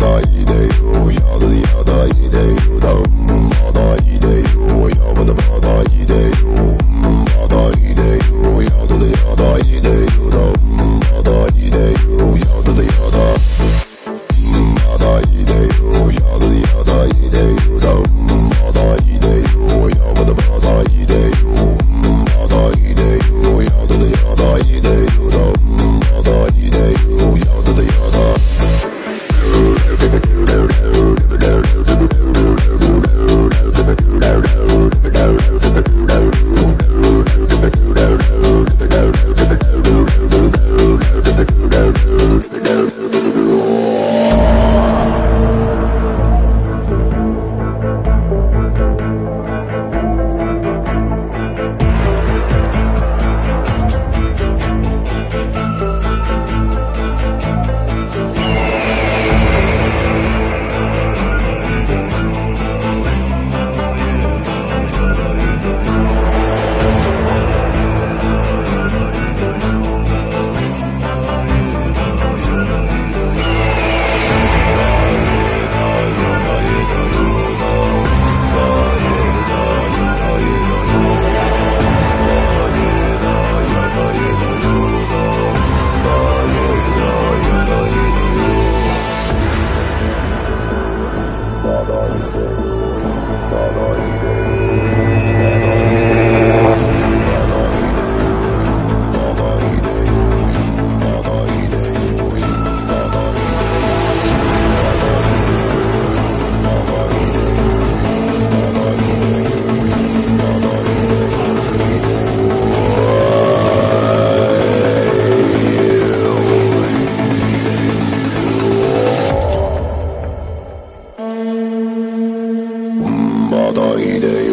Daí dog, he did.